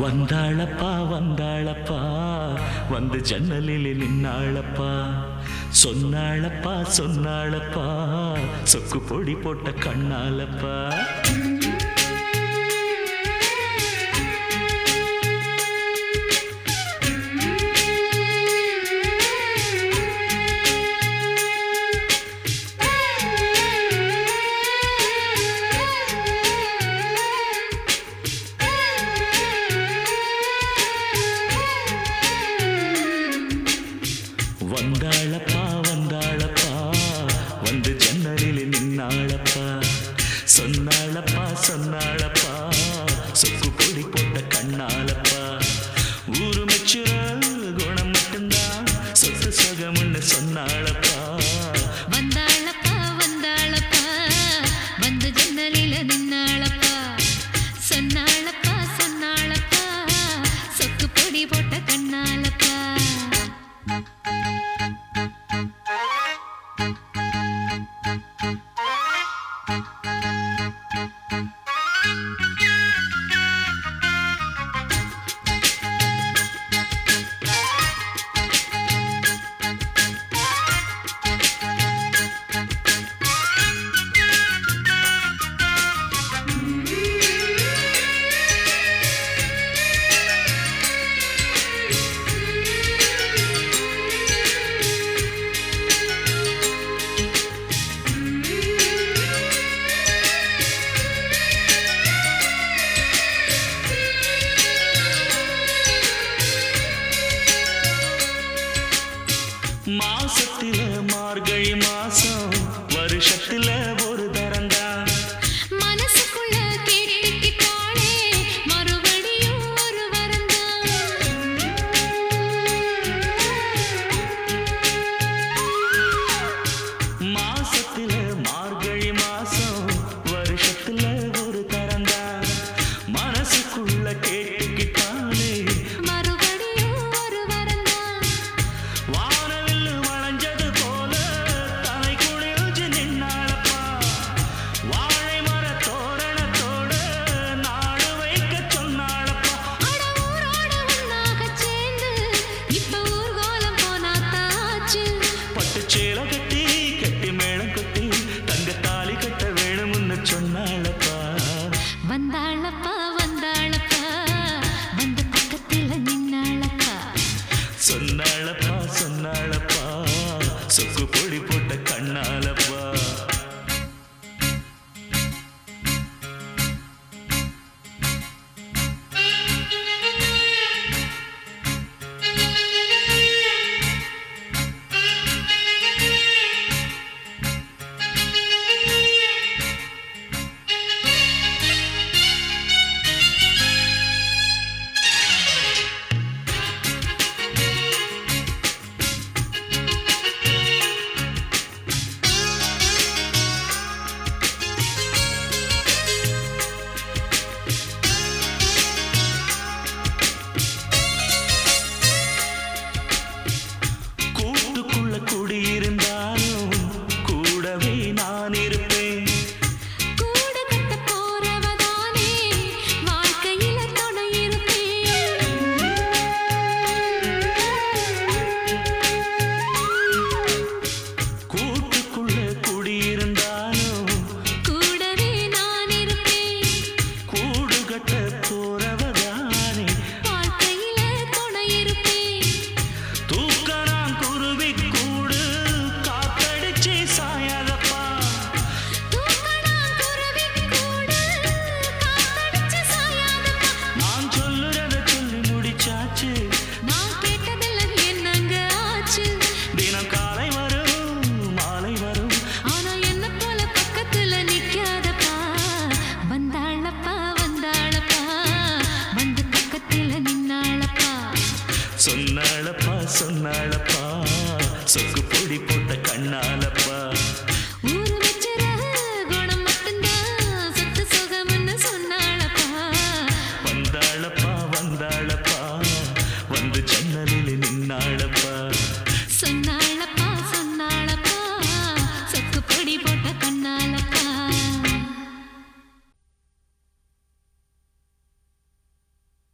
வந்தாளப்பா வந்தாளப்பா வந்து ஜன்னலில் நின்னாளப்பா சொன்னாளப்பா சொன்னாளப்பா சொக்கு பொடி போட்ட கண்ணாலப்பா ಕಡಲಿಲ ನಿನ್ನ சொன்னாளப்பா. சொக்கு பொடி போட்ட சொன்னாளப்பா சொன்னாளப்பா. சொக்கு பொடி போட்ட கண்ணாலப்பா